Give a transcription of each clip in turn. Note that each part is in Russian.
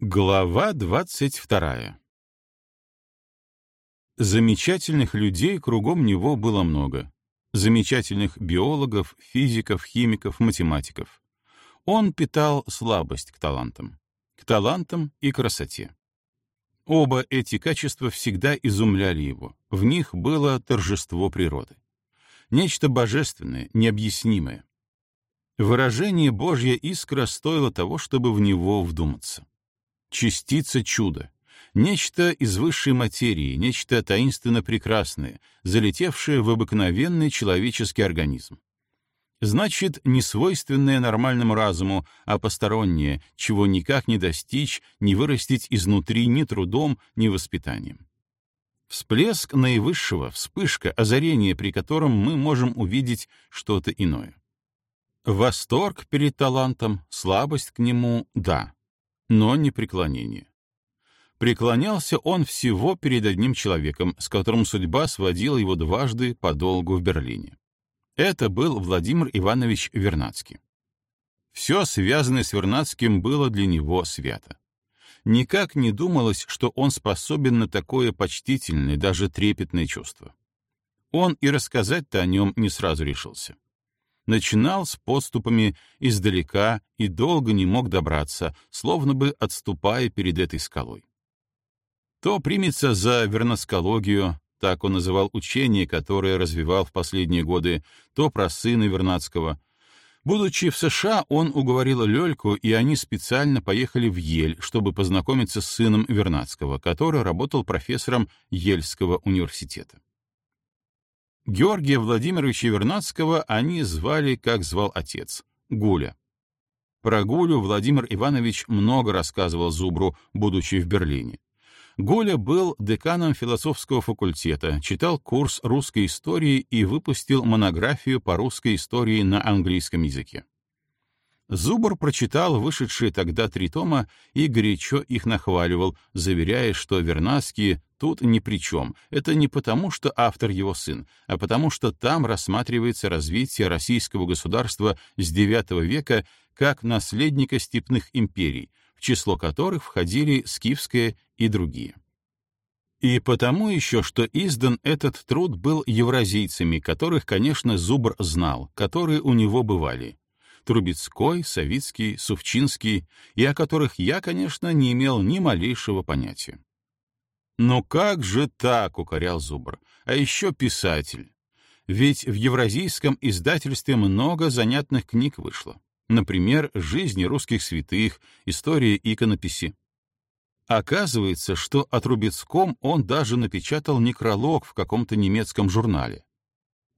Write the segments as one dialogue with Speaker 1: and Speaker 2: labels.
Speaker 1: Глава двадцать вторая Замечательных людей кругом него было много. Замечательных биологов, физиков, химиков, математиков. Он питал слабость к талантам. К талантам и красоте. Оба эти качества всегда изумляли его. В них было торжество природы. Нечто божественное, необъяснимое. Выражение «Божья искра» стоило того, чтобы в него вдуматься. Частица чуда. Нечто из высшей материи, нечто таинственно прекрасное, залетевшее в обыкновенный человеческий организм. Значит, не свойственное нормальному разуму, а постороннее, чего никак не достичь, не вырастить изнутри ни трудом, ни воспитанием. Всплеск наивысшего, вспышка, озарение, при котором мы можем увидеть что-то иное. Восторг перед талантом, слабость к нему — да, но не преклонение. Преклонялся он всего перед одним человеком, с которым судьба сводила его дважды подолгу в Берлине. Это был Владимир Иванович Вернадский. Все, связанное с Вернадским, было для него свято. Никак не думалось, что он способен на такое почтительное, даже трепетное чувство. Он и рассказать-то о нем не сразу решился начинал с подступами издалека и долго не мог добраться, словно бы отступая перед этой скалой. То примется за верноскологию, так он называл учение, которое развивал в последние годы, то про сына Вернадского. Будучи в США, он уговорил Лёльку, и они специально поехали в Ель, чтобы познакомиться с сыном Вернадского, который работал профессором Ельского университета. Георгия Владимировича Вернадского они звали, как звал отец — Гуля. Про Гулю Владимир Иванович много рассказывал Зубру, будучи в Берлине. Гуля был деканом философского факультета, читал курс русской истории и выпустил монографию по русской истории на английском языке. Зубр прочитал вышедшие тогда три тома и горячо их нахваливал, заверяя, что Вернадские тут ни при чем. Это не потому, что автор его сын, а потому что там рассматривается развитие российского государства с IX века как наследника степных империй, в число которых входили Скифская и другие. И потому еще, что издан этот труд был евразийцами, которых, конечно, Зубр знал, которые у него бывали, Трубецкой, Савицкий, Сувчинский, и о которых я, конечно, не имел ни малейшего понятия. «Но как же так?» — укорял Зубр. «А еще писатель. Ведь в евразийском издательстве много занятных книг вышло. Например, «Жизни русских святых», «История иконописи». Оказывается, что о Трубецком он даже напечатал некролог в каком-то немецком журнале.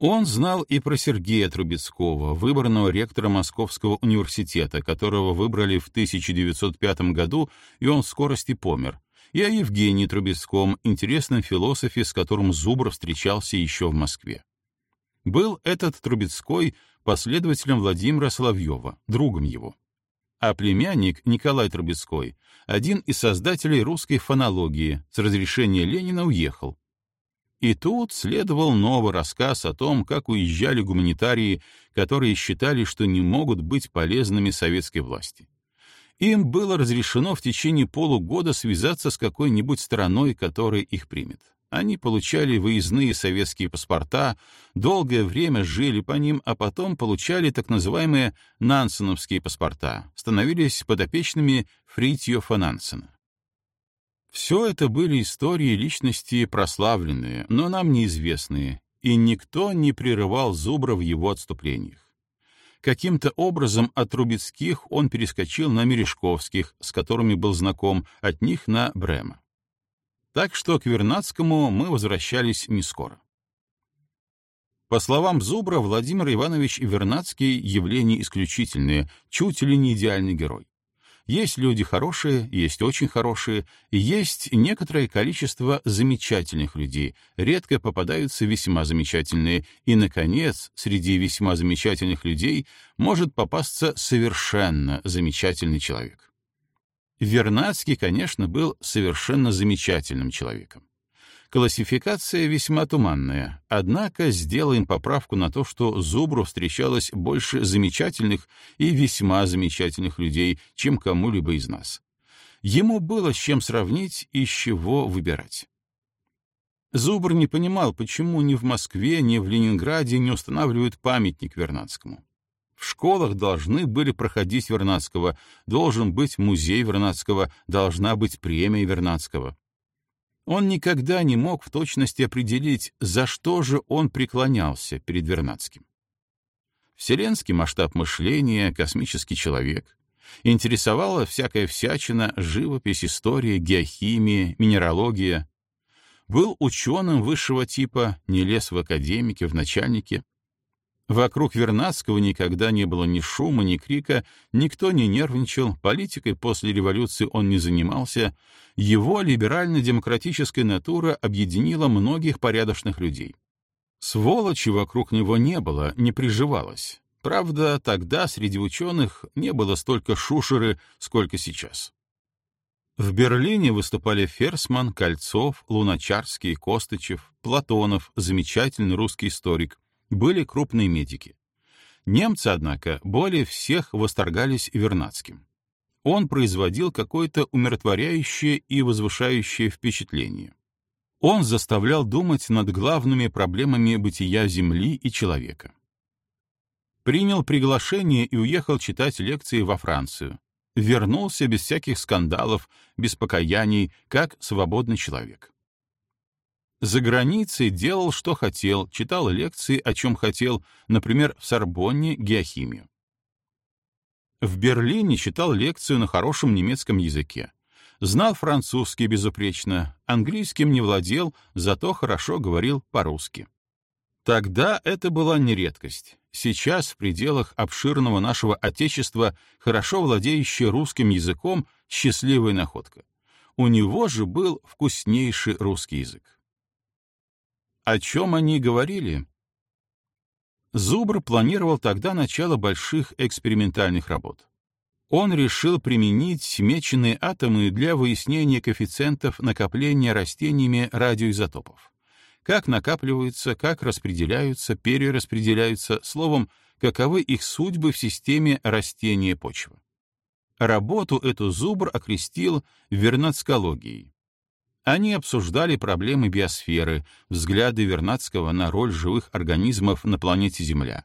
Speaker 1: Он знал и про Сергея Трубецкого, выбранного ректора Московского университета, которого выбрали в 1905 году, и он в скорости помер, и о Евгении Трубецком, интересном философе, с которым Зубр встречался еще в Москве. Был этот Трубецкой последователем Владимира Соловьева, другом его. А племянник Николай Трубецкой, один из создателей русской фонологии, с разрешения Ленина уехал, и тут следовал новый рассказ о том, как уезжали гуманитарии, которые считали, что не могут быть полезными советской власти. Им было разрешено в течение полугода связаться с какой-нибудь страной, которая их примет. Они получали выездные советские паспорта, долгое время жили по ним, а потом получали так называемые нансеновские паспорта, становились подопечными Фритьофа Нансена. Все это были истории личности прославленные, но нам неизвестные, и никто не прерывал Зубра в его отступлениях. Каким-то образом от Трубецких он перескочил на Мережковских, с которыми был знаком, от них на Брема. Так что к Вернадскому мы возвращались не скоро. По словам Зубра, Владимир Иванович Вернадский — явление исключительное, чуть ли не идеальный герой. Есть люди хорошие, есть очень хорошие, есть некоторое количество замечательных людей, редко попадаются весьма замечательные, и, наконец, среди весьма замечательных людей может попасться совершенно замечательный человек. Вернадский, конечно, был совершенно замечательным человеком. Классификация весьма туманная, однако сделаем поправку на то, что Зубру встречалось больше замечательных и весьма замечательных людей, чем кому-либо из нас. Ему было с чем сравнить и с чего выбирать. Зубр не понимал, почему ни в Москве, ни в Ленинграде не устанавливают памятник Вернадскому. В школах должны были проходить Вернадского, должен быть музей Вернадского, должна быть премия Вернадского. Он никогда не мог в точности определить, за что же он преклонялся перед Вернадским. Вселенский масштаб мышления, космический человек. Интересовала всякая всячина, живопись, история, геохимия, минералогия. Был ученым высшего типа, не лез в академике, в начальнике. Вокруг Вернадского никогда не было ни шума, ни крика, никто не нервничал, политикой после революции он не занимался. Его либерально-демократическая натура объединила многих порядочных людей. Сволочи вокруг него не было, не приживалось. Правда, тогда среди ученых не было столько шушеры, сколько сейчас. В Берлине выступали Ферсман, Кольцов, Луначарский, Костычев, Платонов, замечательный русский историк, были крупные медики. Немцы, однако, более всех восторгались Вернадским. Он производил какое-то умиротворяющее и возвышающее впечатление. Он заставлял думать над главными проблемами бытия Земли и человека. Принял приглашение и уехал читать лекции во Францию. Вернулся без всяких скандалов, без покаяний, как свободный человек. За границей делал, что хотел, читал лекции, о чем хотел, например, в Сорбонне геохимию. В Берлине читал лекцию на хорошем немецком языке. Знал французский безупречно, английским не владел, зато хорошо говорил по-русски. Тогда это была не редкость. Сейчас в пределах обширного нашего Отечества хорошо владеющий русским языком счастливая находка. У него же был вкуснейший русский язык. О чем они говорили? Зубр планировал тогда начало больших экспериментальных работ. Он решил применить меченые атомы для выяснения коэффициентов накопления растениями радиоизотопов. Как накапливаются, как распределяются, перераспределяются, словом, каковы их судьбы в системе растения почвы. Работу эту Зубр окрестил вернацкологией. Они обсуждали проблемы биосферы, взгляды Вернадского на роль живых организмов на планете Земля.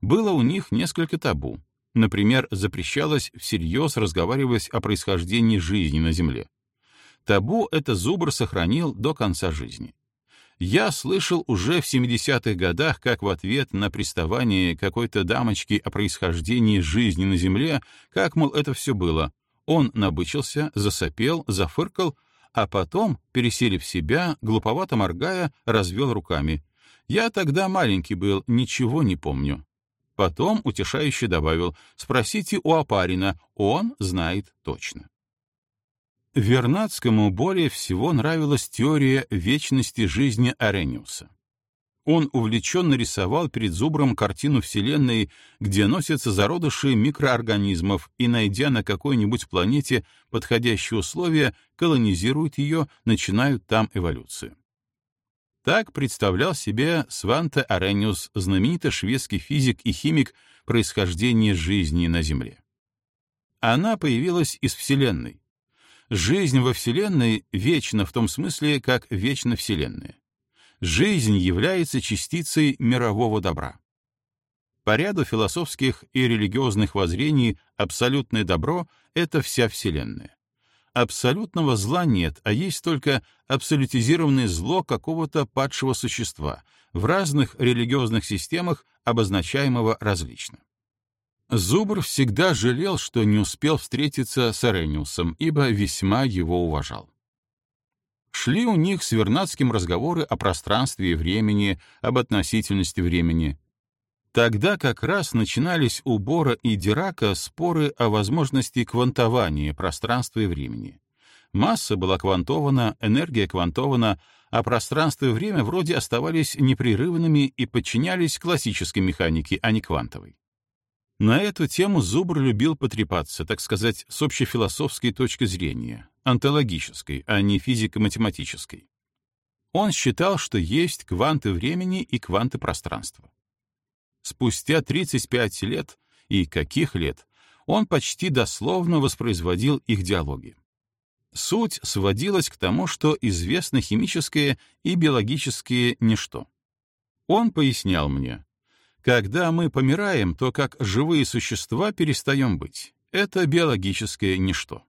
Speaker 1: Было у них несколько табу. Например, запрещалось всерьез разговаривать о происхождении жизни на Земле. Табу это Зубр сохранил до конца жизни. Я слышал уже в 70-х годах, как в ответ на приставание какой-то дамочки о происхождении жизни на Земле, как, мол, это все было. Он набычился, засопел, зафыркал, а потом, переселив себя, глуповато моргая, развел руками. «Я тогда маленький был, ничего не помню». Потом утешающе добавил «Спросите у Апарина, он знает точно». Вернадскому более всего нравилась теория вечности жизни Арениуса. Он увлеченно рисовал перед Зубром картину Вселенной, где носятся зародыши микроорганизмов и, найдя на какой-нибудь планете подходящие условия, колонизируют ее, начинают там эволюцию. Так представлял себе Сванте Арениус, знаменитый шведский физик и химик происхождения жизни на Земле. Она появилась из Вселенной. Жизнь во Вселенной вечна в том смысле, как вечна Вселенная жизнь является частицей мирового добра. По ряду философских и религиозных воззрений абсолютное добро — это вся Вселенная. Абсолютного зла нет, а есть только абсолютизированное зло какого-то падшего существа, в разных религиозных системах обозначаемого различно. Зубр всегда жалел, что не успел встретиться с Арениусом, ибо весьма его уважал. Шли у них с Вернадским разговоры о пространстве и времени, об относительности времени. Тогда как раз начинались у Бора и Дирака споры о возможности квантования пространства и времени. Масса была квантована, энергия квантована, а пространство и время вроде оставались непрерывными и подчинялись классической механике, а не квантовой. На эту тему Зубр любил потрепаться, так сказать, с общефилософской точки зрения, онтологической, а не физико-математической. Он считал, что есть кванты времени и кванты пространства. Спустя 35 лет, и каких лет, он почти дословно воспроизводил их диалоги. Суть сводилась к тому, что известно химическое и биологическое ничто. Он пояснял мне, когда мы помираем, то как живые существа перестаем быть. Это биологическое ничто.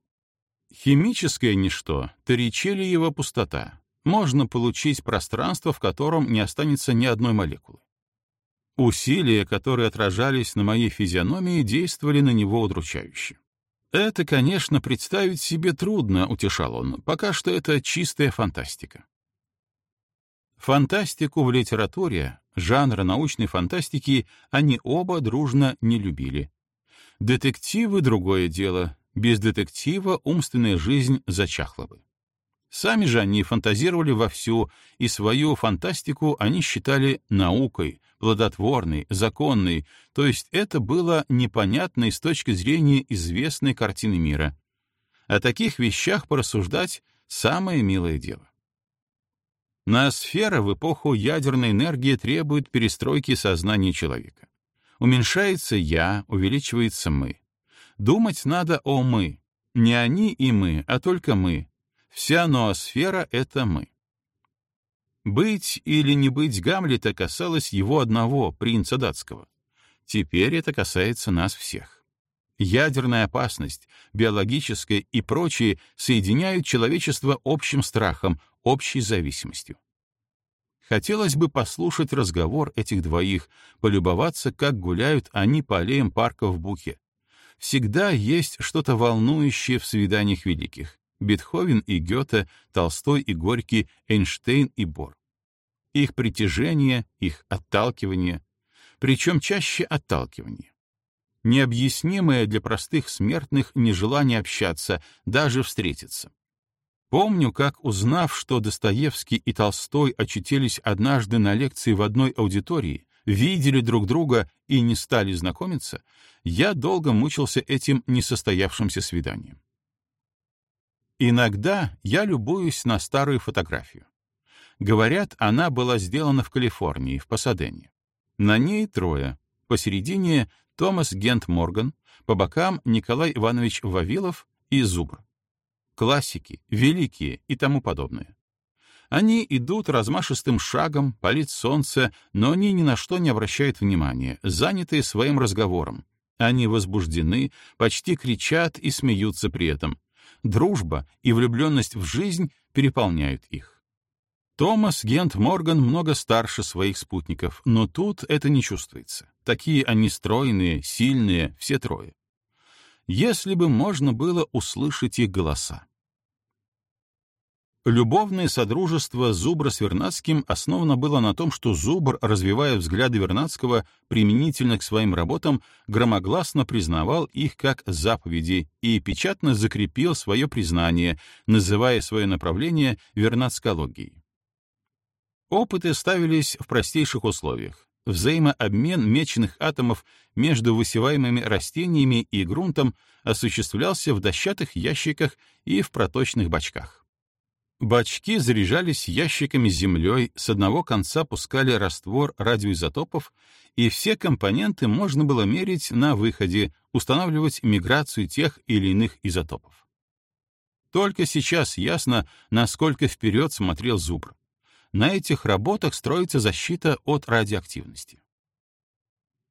Speaker 1: Химическое ничто — Торричелиева пустота. Можно получить пространство, в котором не останется ни одной молекулы. Усилия, которые отражались на моей физиономии, действовали на него удручающе. Это, конечно, представить себе трудно, утешал он, пока что это чистая фантастика. Фантастику в литературе, жанра научной фантастики, они оба дружно не любили. Детективы — другое дело. Без детектива умственная жизнь зачахла бы. Сами же они фантазировали вовсю, и свою фантастику они считали наукой, плодотворной, законной, то есть это было непонятной с точки зрения известной картины мира. О таких вещах порассуждать — самое милое дело. Ноосфера в эпоху ядерной энергии требует перестройки сознания человека. Уменьшается «я», увеличивается «мы». Думать надо о «мы». Не они и мы, а только мы. Вся ноосфера — это мы. Быть или не быть Гамлета касалось его одного, принца датского. Теперь это касается нас всех. Ядерная опасность, биологическая и прочие соединяют человечество общим страхом, общей зависимостью. Хотелось бы послушать разговор этих двоих, полюбоваться, как гуляют они по аллеям парка в Бухе. Всегда есть что-то волнующее в свиданиях великих. Бетховен и Гёте, Толстой и Горький, Эйнштейн и Бор. Их притяжение, их отталкивание, причем чаще отталкивание. Необъяснимое для простых смертных нежелание общаться, даже встретиться. Помню, как, узнав, что Достоевский и Толстой очутились однажды на лекции в одной аудитории, видели друг друга и не стали знакомиться, я долго мучился этим несостоявшимся свиданием. Иногда я любуюсь на старую фотографию. Говорят, она была сделана в Калифорнии, в Пасадене. На ней трое. Посередине Томас Гент Морган, по бокам Николай Иванович Вавилов и Зубр. Классики, великие и тому подобное. Они идут размашистым шагом, палит солнце, но они ни на что не обращают внимания, занятые своим разговором. Они возбуждены, почти кричат и смеются при этом — дружба и влюбленность в жизнь переполняют их. Томас Гент Морган много старше своих спутников, но тут это не чувствуется. Такие они стройные, сильные, все трое. Если бы можно было услышать их голоса. Любовное содружество Зубра с Вернадским основано было на том, что Зубр, развивая взгляды Вернадского применительно к своим работам, громогласно признавал их как заповеди и печатно закрепил свое признание, называя свое направление вернадскологией. Опыты ставились в простейших условиях. Взаимообмен меченых атомов между высеваемыми растениями и грунтом осуществлялся в дощатых ящиках и в проточных бачках. Бачки заряжались ящиками с землей, с одного конца пускали раствор радиоизотопов, и все компоненты можно было мерить на выходе, устанавливать миграцию тех или иных изотопов. Только сейчас ясно, насколько вперед смотрел Зубр. На этих работах строится защита от радиоактивности.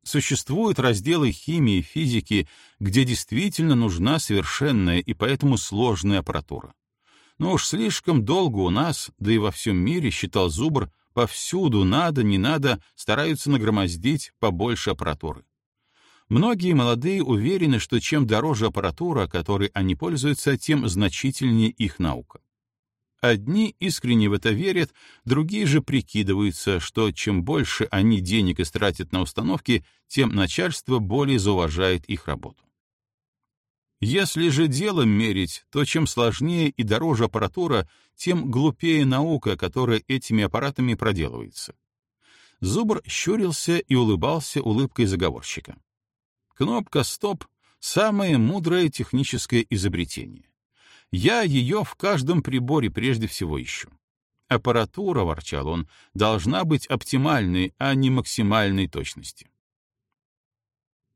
Speaker 1: Существуют разделы химии и физики, где действительно нужна совершенная и поэтому сложная аппаратура. Но уж слишком долго у нас, да и во всем мире, считал Зубр, повсюду надо, не надо, стараются нагромоздить побольше аппаратуры. Многие молодые уверены, что чем дороже аппаратура, которой они пользуются, тем значительнее их наука. Одни искренне в это верят, другие же прикидываются, что чем больше они денег истратят на установки, тем начальство более зауважает их работу. Если же делом мерить, то чем сложнее и дороже аппаратура, тем глупее наука, которая этими аппаратами проделывается. Зубр щурился и улыбался улыбкой заговорщика. Кнопка «Стоп» — самое мудрое техническое изобретение. Я ее в каждом приборе прежде всего ищу. Аппаратура, — ворчал он, — должна быть оптимальной, а не максимальной точности.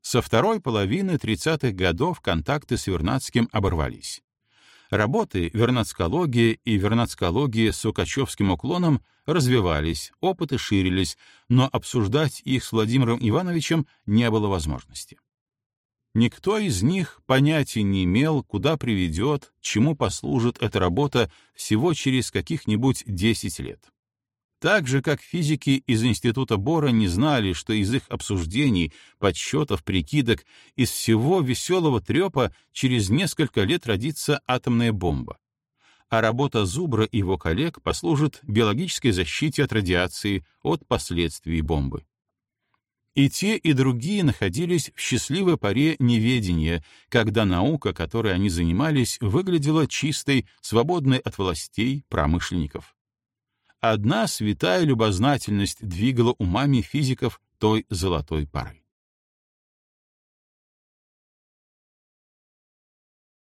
Speaker 1: Со второй половины 30-х годов контакты с Вернадским оборвались. Работы вернацкология и вернацкология с сукачевским уклоном развивались, опыты ширились, но обсуждать их с Владимиром Ивановичем не было возможности. Никто из них понятия не имел, куда приведет, чему послужит эта работа всего через каких-нибудь 10 лет. Так же, как физики из Института Бора не знали, что из их обсуждений, подсчетов, прикидок, из всего веселого трепа через несколько лет родится атомная бомба. А работа Зубра и его коллег послужит биологической защите от радиации, от последствий бомбы. И те, и другие находились в счастливой паре неведения, когда наука, которой они занимались, выглядела чистой, свободной от властей, промышленников. Одна святая любознательность двигала умами физиков той золотой поры.